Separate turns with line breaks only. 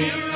you